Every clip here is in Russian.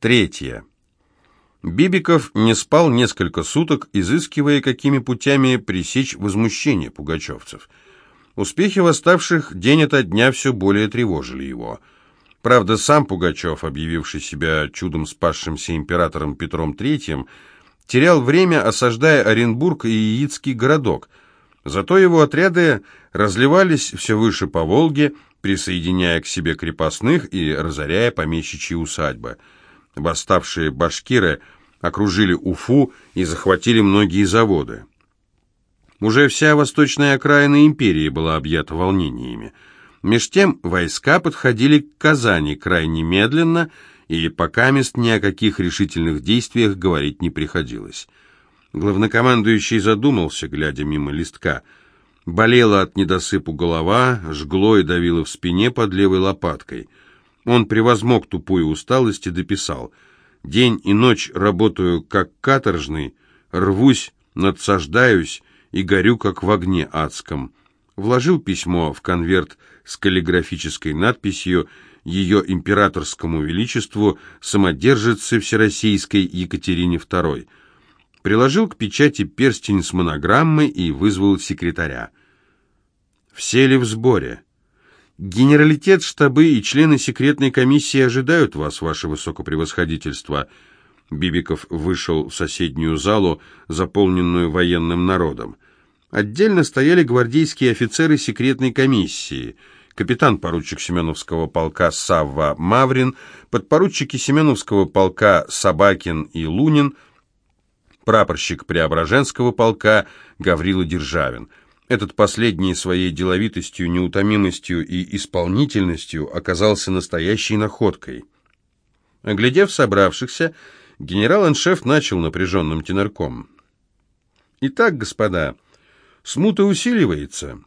Третье. Бибиков не спал несколько суток, изыскивая, какими путями пресечь возмущение пугачевцев. Успехи восставших день ото дня все более тревожили его. Правда, сам Пугачев, объявивший себя чудом спасшимся императором Петром III, терял время, осаждая Оренбург и Яицкий городок. Зато его отряды разливались все выше по Волге, присоединяя к себе крепостных и разоряя помещичьи усадьбы – Восставшие башкиры окружили Уфу и захватили многие заводы. Уже вся восточная окраина империи была объята волнениями. Меж тем войска подходили к Казани крайне медленно, и пока мест ни о каких решительных действиях говорить не приходилось. Главнокомандующий задумался, глядя мимо листка. Болела от недосыпу голова, жгло и давило в спине под левой лопаткой – он превозмог тупую усталость и дописал. «День и ночь работаю как каторжный, рвусь, надсаждаюсь и горю, как в огне адском». Вложил письмо в конверт с каллиграфической надписью «Ее императорскому величеству самодержице Всероссийской Екатерине II». Приложил к печати перстень с монограммой и вызвал секретаря. «Все ли в сборе?» Генералитет, штабы и члены секретной комиссии ожидают вас, ваше высокопревосходительство. Бибиков вышел в соседнюю залу, заполненную военным народом. Отдельно стояли гвардейские офицеры секретной комиссии. Капитан-поручик Семеновского полка Савва Маврин, подпоручики Семеновского полка Собакин и Лунин, прапорщик Преображенского полка Гаврила Державин – этот последний своей деловитостью, неутомимостью и исполнительностью оказался настоящей находкой. Оглядев собравшихся, генерал-аншеф начал напряженным тенорком. «Итак, господа, смута усиливается.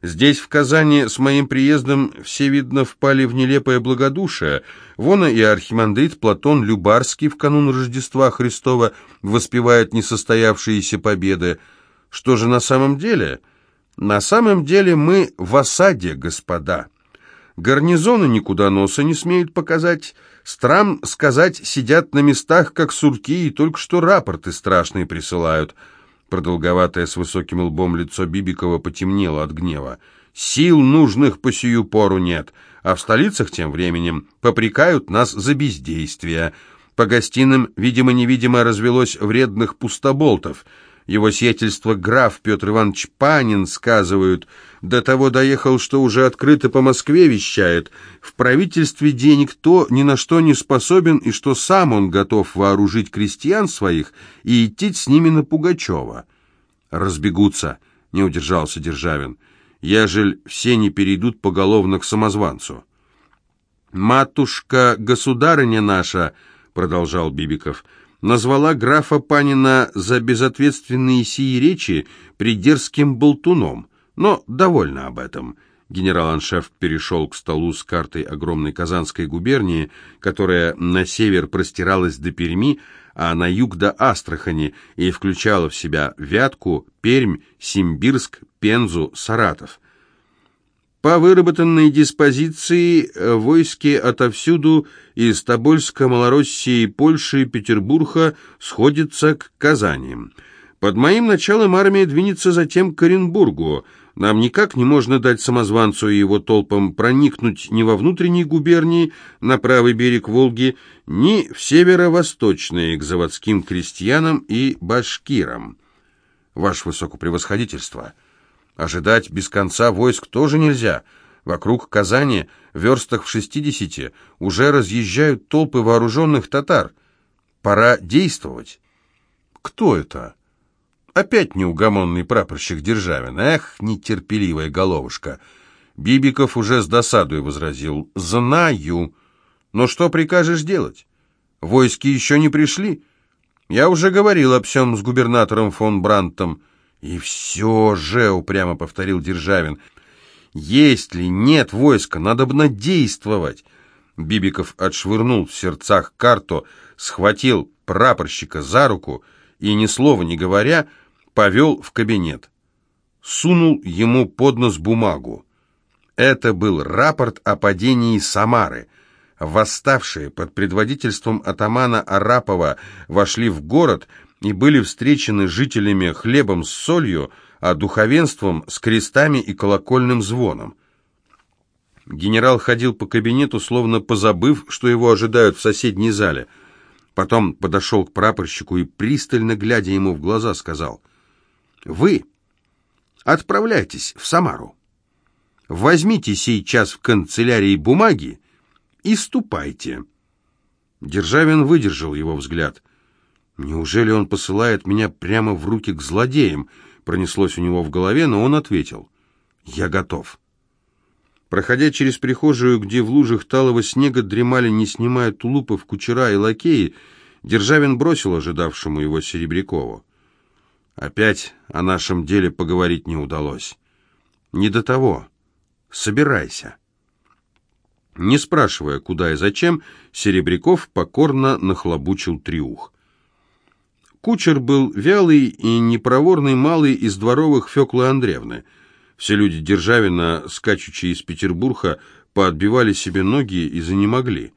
Здесь, в Казани, с моим приездом все, видно, впали в нелепое благодушие. Вон и архимандрит Платон Любарский в канун Рождества Христова воспевает несостоявшиеся победы. Что же на самом деле?» На самом деле мы в осаде, господа. Гарнизоны никуда носа не смеют показать. Страм, сказать, сидят на местах, как сурки, и только что рапорты страшные присылают. Продолговатое с высоким лбом лицо Бибикова потемнело от гнева. Сил нужных по сию пору нет, а в столицах тем временем попрекают нас за бездействие. По гостиным, видимо-невидимо, развелось вредных пустоболтов — его сиятельство граф Петр Иванович Панин, сказывают, до того доехал, что уже открыто по Москве вещает. В правительстве денег то ни на что не способен, и что сам он готов вооружить крестьян своих и идти с ними на Пугачева. «Разбегутся», — не удержался Державин, — «ежель все не перейдут поголовно к самозванцу». «Матушка-государыня наша», — продолжал Бибиков, — назвала графа Панина за безответственные сии речи придерзким болтуном, но довольно об этом. Генерал-аншеф перешел к столу с картой огромной Казанской губернии, которая на север простиралась до Перми, а на юг до Астрахани и включала в себя Вятку, Пермь, Симбирск, Пензу, Саратов. По выработанной диспозиции э, войски отовсюду из Тобольска, Малороссии, Польши, Петербурга сходятся к Казани. Под моим началом армия двинется затем к Оренбургу. Нам никак не можно дать самозванцу и его толпам проникнуть ни во внутренней губернии, на правый берег Волги, ни в северо-восточные, к заводским крестьянам и башкирам. Ваше Высокопревосходительство — Ожидать без конца войск тоже нельзя. Вокруг Казани, верстах в шестидесяти, уже разъезжают толпы вооруженных татар. Пора действовать. Кто это? Опять неугомонный прапорщик Державин. Эх, нетерпеливая головушка. Бибиков уже с досадой возразил. Знаю. Но что прикажешь делать? Войски еще не пришли. Я уже говорил об всем с губернатором фон Брантом. «И все же», — упрямо повторил Державин, — «есть ли нет войска, надо бы надействовать». Бибиков отшвырнул в сердцах карту, схватил прапорщика за руку и, ни слова не говоря, повел в кабинет. Сунул ему под нос бумагу. Это был рапорт о падении Самары. Восставшие под предводительством атамана Арапова вошли в город и были встречены жителями хлебом с солью, а духовенством с крестами и колокольным звоном. Генерал ходил по кабинету, словно позабыв, что его ожидают в соседней зале. Потом подошел к прапорщику и, пристально глядя ему в глаза, сказал, «Вы отправляйтесь в Самару. Возьмите сейчас в канцелярии бумаги и ступайте». Державин выдержал его взгляд. «Неужели он посылает меня прямо в руки к злодеям?» Пронеслось у него в голове, но он ответил, «Я готов». Проходя через прихожую, где в лужах талого снега дремали, не снимая тулупов, кучера и лакеи, Державин бросил ожидавшему его Серебрякову. Опять о нашем деле поговорить не удалось. Не до того. Собирайся. Не спрашивая, куда и зачем, Серебряков покорно нахлобучил триух. Кучер был вялый и непроворный малый из дворовых Феклы Андреевны — все люди Державина, скачучи из Петербурга, поотбивали себе ноги и занемогли.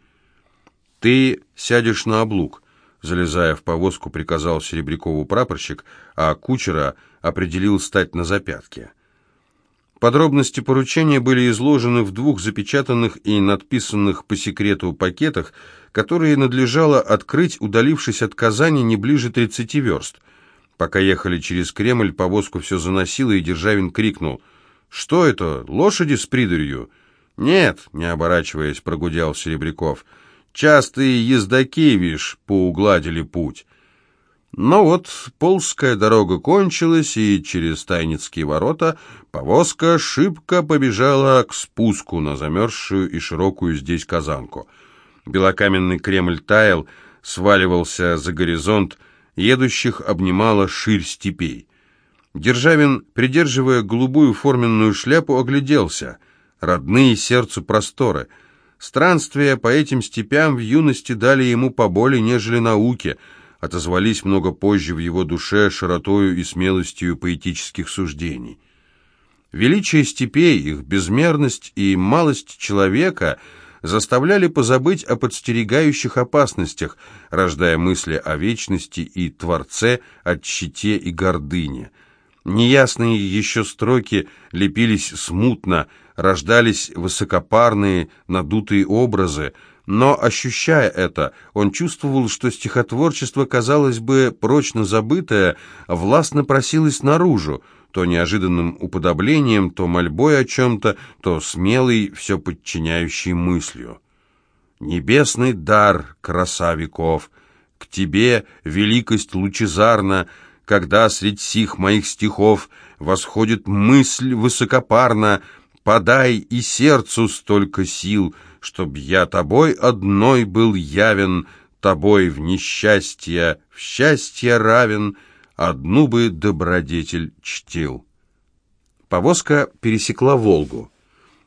«Ты сядешь на облук», — залезая в повозку, приказал Серебрякову прапорщик, а кучера определил стать на запятке. Подробности поручения были изложены в двух запечатанных и надписанных по секрету пакетах, которые надлежало открыть, удалившись от Казани не ближе 30 верст. Пока ехали через Кремль, повозку все заносило, и Державин крикнул — «Что это, лошади с придурью?» «Нет», — не оборачиваясь, прогудел Серебряков. «Частые ездаки, вишь, поугладили путь». Но вот полская дорога кончилась, и через Тайницкие ворота повозка шибко побежала к спуску на замерзшую и широкую здесь казанку. Белокаменный Кремль таял, сваливался за горизонт, едущих обнимала ширь степей. Державин, придерживая голубую форменную шляпу, огляделся. Родные сердцу просторы. Странствия по этим степям в юности дали ему поболе, нежели науки, отозвались много позже в его душе широтою и смелостью поэтических суждений. Величие степей, их безмерность и малость человека заставляли позабыть о подстерегающих опасностях, рождая мысли о вечности и Творце, о щите и гордыне – Неясные еще строки лепились смутно, рождались высокопарные, надутые образы, но, ощущая это, он чувствовал, что стихотворчество, казалось бы, прочно забытое, властно просилось наружу, то неожиданным уподоблением, то мольбой о чем-то, то смелый, все подчиняющий мыслью. «Небесный дар, краса веков, к тебе великость лучезарна, когда средь сих моих стихов восходит мысль высокопарна, подай и сердцу столько сил, чтоб я тобой одной был явен, тобой в несчастье, в счастье равен, одну бы добродетель чтил. Повозка пересекла Волгу.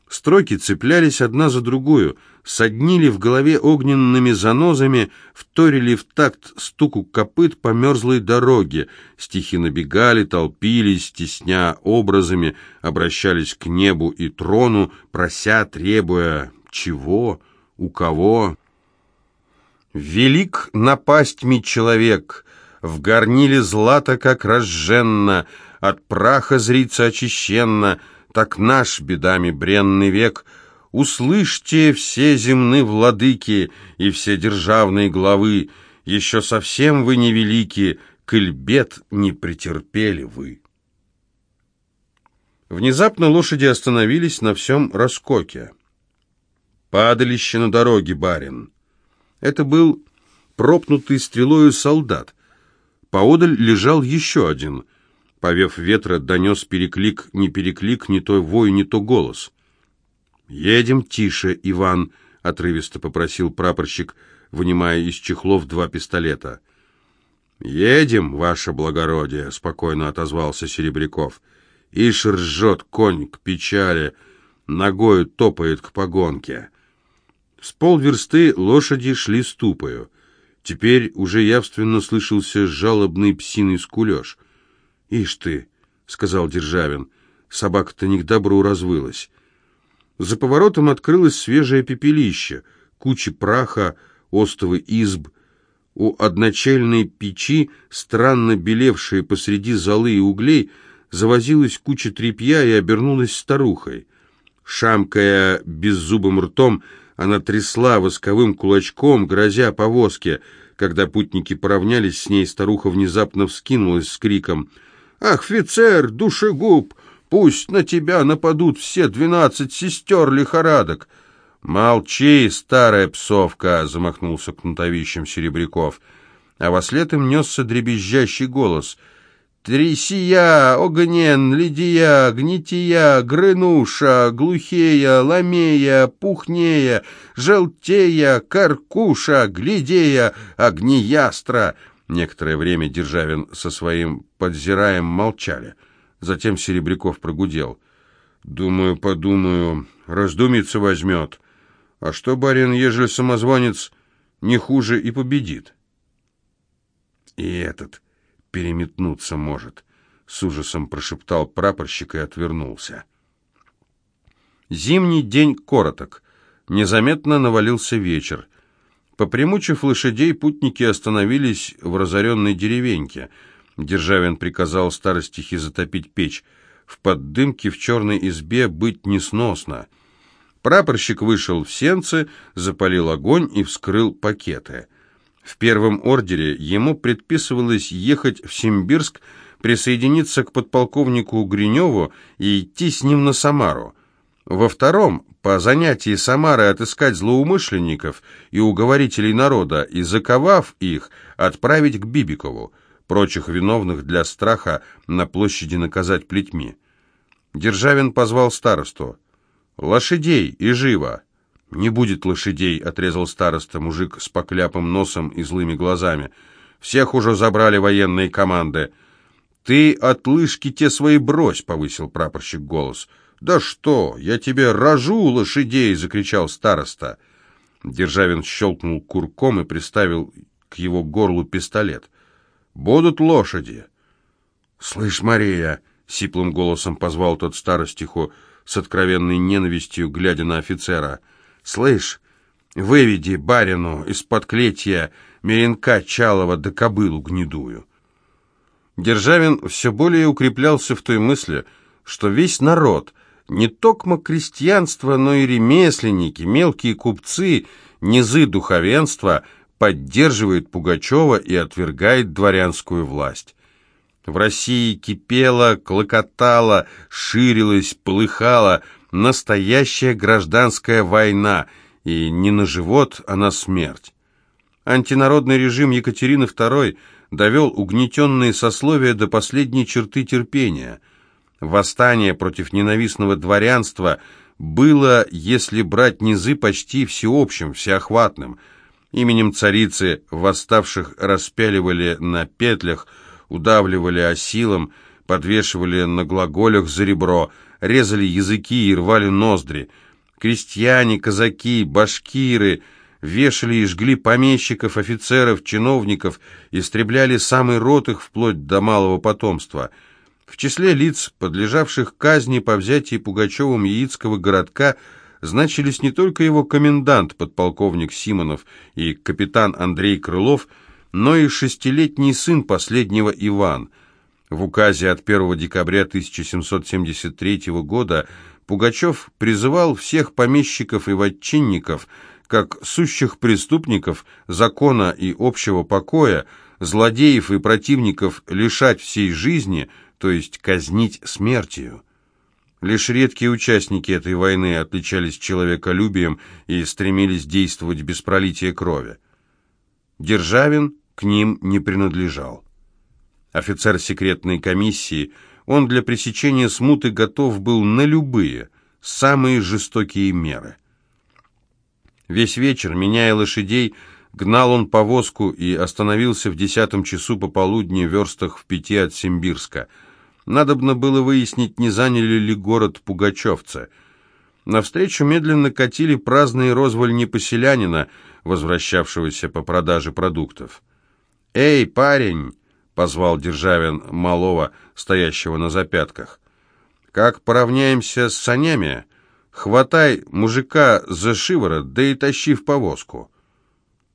Строки цеплялись одна за другую, соднили в голове огненными занозами, вторили в такт стуку копыт по мерзлой дороге. Стихи набегали, толпились, тесня образами, обращались к небу и трону, прося, требуя чего, у кого. «Велик напастьми человек, в горниле злата, как разженно, от праха зрится очищенно, так наш бедами бренный век — Услышьте все земны владыки и все державные главы, еще совсем вы невелики, коль бед не претерпели вы. Внезапно лошади остановились на всем раскоке. Падалище на дороге, барин. Это был пропнутый стрелою солдат. Поодаль лежал еще один. Повев ветра, донес переклик, не переклик, не то вой, не то голос. «Едем тише, Иван», — отрывисто попросил прапорщик, вынимая из чехлов два пистолета. «Едем, ваше благородие», — спокойно отозвался Серебряков. «Ишь ржет конь к печали, ногою топает к погонке». С полверсты лошади шли ступою. Теперь уже явственно слышался жалобный псиный скулеж. «Ишь ты», — сказал Державин, — «собака-то не к добру развылась». За поворотом открылось свежее пепелище. кучи праха, остовы изб. У одночельной печи, странно белевшей посреди золы и углей, завозилась куча тряпья и обернулась старухой. Шамкая беззубым ртом, она трясла восковым кулачком, грозя повозке. Когда путники поравнялись с ней, старуха внезапно вскинулась с криком «Ах, офицер, душегуб, пусть на тебя нападут все двенадцать сестер лихорадок!» «Молчи, старая псовка!» — замахнулся кнутовищем Серебряков. А во след им несся дребезжащий голос — Тресия, огнен, лидия, гнетия, грынуша, глухея, ламея, пухнея, желтея, каркуша, глядея, огниястра. Некоторое время Державин со своим подзираем молчали. Затем Серебряков прогудел. «Думаю, подумаю, раздумиться возьмет. А что, барин, ежели самозванец не хуже и победит?» И этот переметнуться может», — с ужасом прошептал прапорщик и отвернулся. Зимний день короток. Незаметно навалился вечер. Попримучив лошадей, путники остановились в разоренной деревеньке. Державин приказал старостихе затопить печь. В поддымке в черной избе быть несносно. Прапорщик вышел в сенцы, запалил огонь и вскрыл пакеты. В первом ордере ему предписывалось ехать в Симбирск, присоединиться к подполковнику Гриневу и идти с ним на Самару. Во втором, по занятии Самары отыскать злоумышленников и уговорителей народа и, заковав их, отправить к Бибикову, прочих виновных для страха на площади наказать плетьми. Державин позвал старосту. «Лошадей и живо!» «Не будет лошадей», — отрезал староста, мужик с покляпым носом и злыми глазами. «Всех уже забрали военные команды». «Ты от лыжки те свои брось», — повысил прапорщик голос. «Да что, я тебе рожу лошадей!» — закричал староста. Державин щелкнул курком и приставил к его горлу пистолет. «Будут лошади!» «Слышь, Мария!» — сиплым голосом позвал тот старостиху с откровенной ненавистью, глядя на офицера — «Слышь, выведи барину из-под клетья меренка Чалова да кобылу гнедую». Державин все более укреплялся в той мысли, что весь народ, не токмо крестьянство, но и ремесленники, мелкие купцы, низы духовенства, поддерживает Пугачева и отвергает дворянскую власть. В России кипела, клокотала, ширилась, полыхала – настоящая гражданская война, и не на живот, а на смерть. Антинародный режим Екатерины II довел угнетенные сословия до последней черты терпения. Восстание против ненавистного дворянства было, если брать низы, почти всеобщим, всеохватным. Именем царицы восставших распяливали на петлях, удавливали осилом, подвешивали на глаголях за ребро – резали языки и рвали ноздри. Крестьяне, казаки, башкиры вешали и жгли помещиков, офицеров, чиновников, истребляли самый род их вплоть до малого потомства. В числе лиц, подлежавших казни по взятии Пугачевым Яицкого городка, значились не только его комендант, подполковник Симонов и капитан Андрей Крылов, но и шестилетний сын последнего Иван – в указе от 1 декабря 1773 года Пугачев призывал всех помещиков и вотчинников, как сущих преступников закона и общего покоя, злодеев и противников лишать всей жизни, то есть казнить смертью. Лишь редкие участники этой войны отличались человеколюбием и стремились действовать без пролития крови. Державин к ним не принадлежал офицер секретной комиссии, он для пресечения смуты готов был на любые, самые жестокие меры. Весь вечер, меняя лошадей, гнал он повозку и остановился в десятом часу пополудни в верстах в пяти от Симбирска. Надобно было выяснить, не заняли ли город пугачевцы. Навстречу медленно катили праздные розвольни поселянина, возвращавшегося по продаже продуктов. «Эй, парень!» Позвал Державин малого, стоящего на запятках. «Как поравняемся с санями, Хватай мужика за шиворот, да и тащи в повозку».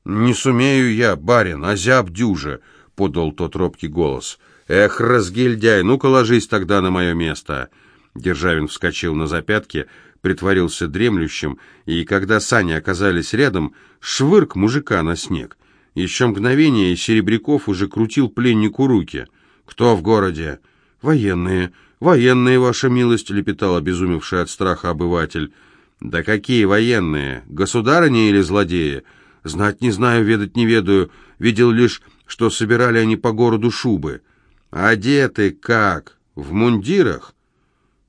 «Не сумею я, барин, озяб дюже», — подал тот робкий голос. «Эх, разгильдяй, ну-ка ложись тогда на мое место». Державин вскочил на запятки, притворился дремлющим, и когда сани оказались рядом, швырк мужика на снег. Еще мгновение, Серебряков уже крутил пленнику руки. «Кто в городе?» «Военные. Военные, ваша милость», — лепетал обезумевший от страха обыватель. «Да какие военные? Государыня или злодеи?» «Знать не знаю, ведать не ведаю. Видел лишь, что собирали они по городу шубы». «Одеты как? В мундирах?»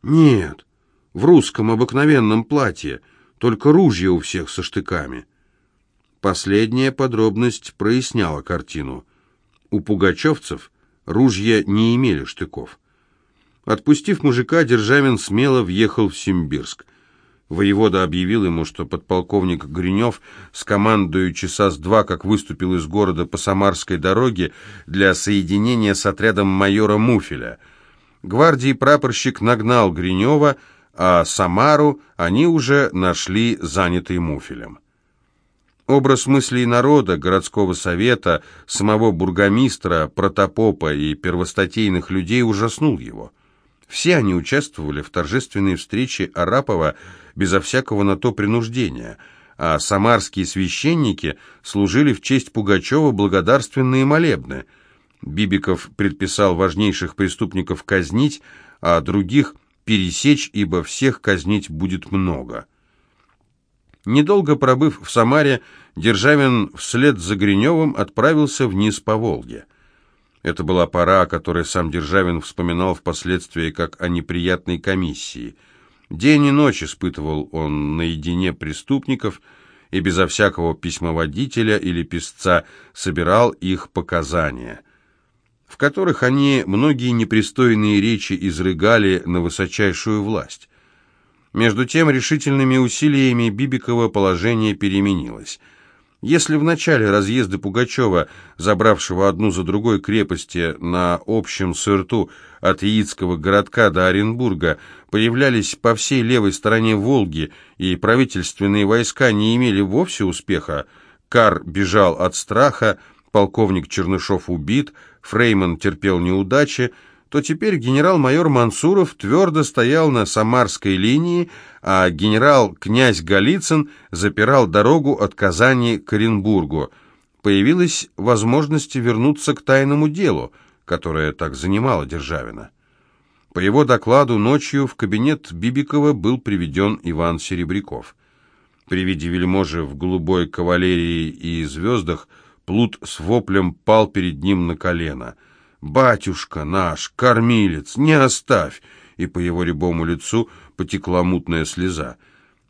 «Нет, в русском обыкновенном платье, только ружья у всех со штыками». Последняя подробность проясняла картину. У пугачевцев ружья не имели штыков. Отпустив мужика, Державин смело въехал в Симбирск. Воевода объявил ему, что подполковник Гринев с командою часа с два, как выступил из города по Самарской дороге для соединения с отрядом майора Муфеля – Гвардии прапорщик нагнал Гринева, а Самару они уже нашли занятой муфелем. Образ мыслей народа, городского совета, самого бургомистра, протопопа и первостатейных людей ужаснул его. Все они участвовали в торжественной встрече Арапова безо всякого на то принуждения, а самарские священники служили в честь Пугачева благодарственные молебны – Бибиков предписал важнейших преступников казнить, а других пересечь, ибо всех казнить будет много. Недолго пробыв в Самаре, Державин вслед за Гриневым отправился вниз по Волге. Это была пора, о которой сам Державин вспоминал впоследствии как о неприятной комиссии. День и ночь испытывал он наедине преступников и безо всякого письмоводителя или писца собирал их показания – в которых они многие непристойные речи изрыгали на высочайшую власть. Между тем, решительными усилиями Бибикова положение переменилось. Если в начале разъезда Пугачева, забравшего одну за другой крепости на общем сырту от Яицкого городка до Оренбурга, появлялись по всей левой стороне Волги, и правительственные войска не имели вовсе успеха, Кар бежал от страха, полковник Чернышов убит, Фрейман терпел неудачи, то теперь генерал-майор Мансуров твердо стоял на Самарской линии, а генерал-князь Голицын запирал дорогу от Казани к Оренбургу. Появилась возможность вернуться к тайному делу, которое так занимало Державина. По его докладу ночью в кабинет Бибикова был приведен Иван Серебряков. При виде вельможи в голубой кавалерии и звездах – Плут с воплем пал перед ним на колено. «Батюшка наш, кормилец, не оставь!» И по его рябому лицу потекла мутная слеза.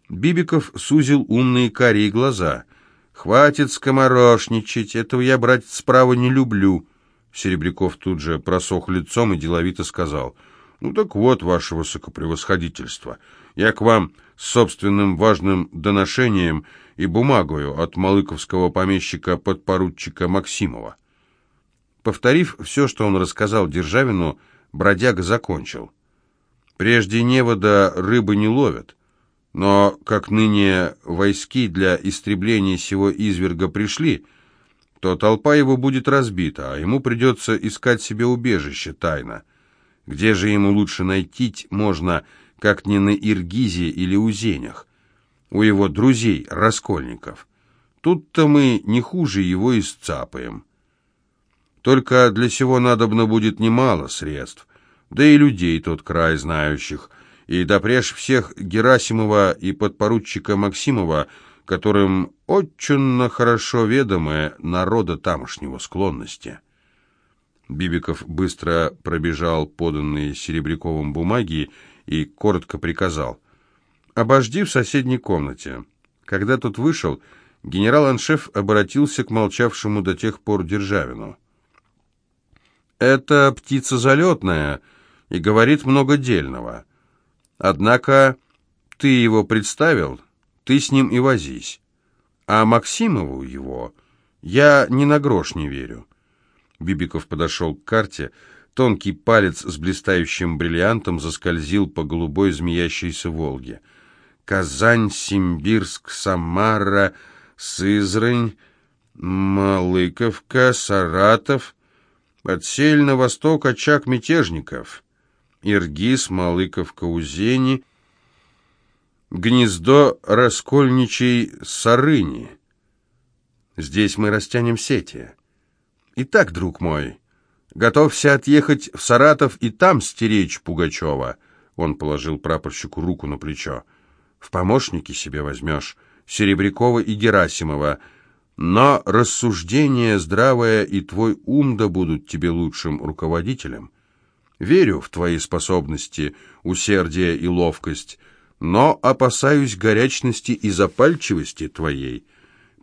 Бибиков сузил умные карие глаза. «Хватит скоморошничать, этого я, брать справа не люблю». Серебряков тут же просох лицом и деловито сказал. «Ну так вот, ваше высокопревосходительство, я к вам с собственным важным доношением и бумагою от малыковского помещика-подпоручика Максимова. Повторив все, что он рассказал Державину, бродяга закончил. Прежде невода рыбы не ловят, но, как ныне войски для истребления сего изверга пришли, то толпа его будет разбита, а ему придется искать себе убежище тайно. Где же ему лучше найти можно, как не на Иргизе или Узенях? у его друзей, раскольников. Тут-то мы не хуже его исцапаем. Только для сего надобно будет немало средств, да и людей тот край знающих, и допреж всех Герасимова и подпоручика Максимова, которым очень хорошо ведомы народа тамошнего склонности. Бибиков быстро пробежал поданные Серебряковым бумаги и коротко приказал. «Обожди в соседней комнате». Когда тот вышел, генерал-аншеф обратился к молчавшему до тех пор Державину. «Это птица залетная и говорит много дельного. Однако ты его представил, ты с ним и возись. А Максимову его я ни на грош не верю». Бибиков подошел к карте, тонкий палец с блистающим бриллиантом заскользил по голубой змеящейся Волге – Казань, Симбирск, Самара, Сызрань, Малыковка, Саратов, отсель на восток очаг мятежников, Иргиз, Малыковка, Узени, гнездо раскольничей Сарыни. Здесь мы растянем сети. Итак, друг мой, готовься отъехать в Саратов и там стеречь Пугачева. Он положил прапорщику руку на плечо. В помощники себе возьмешь Серебрякова и Герасимова, но рассуждение здравое и твой ум да будут тебе лучшим руководителем. Верю в твои способности, усердие и ловкость, но опасаюсь горячности и запальчивости твоей.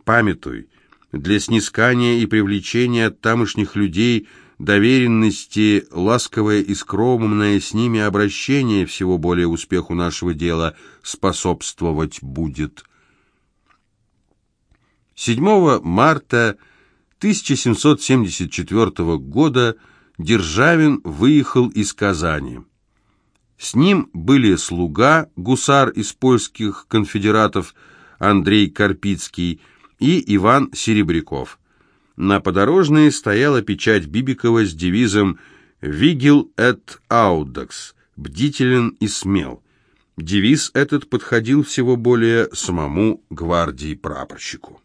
Памятуй, для снискания и привлечения тамошних людей доверенности, ласковое и скромное с ними обращение всего более успеху нашего дела способствовать будет. 7 марта 1774 года Державин выехал из Казани. С ним были слуга, гусар из польских конфедератов Андрей Карпицкий и Иван Серебряков. На подорожной стояла печать Бибикова с девизом «Вигил эт аудакс» – «Бдителен и смел». Девиз этот подходил всего более самому гвардии прапорщику.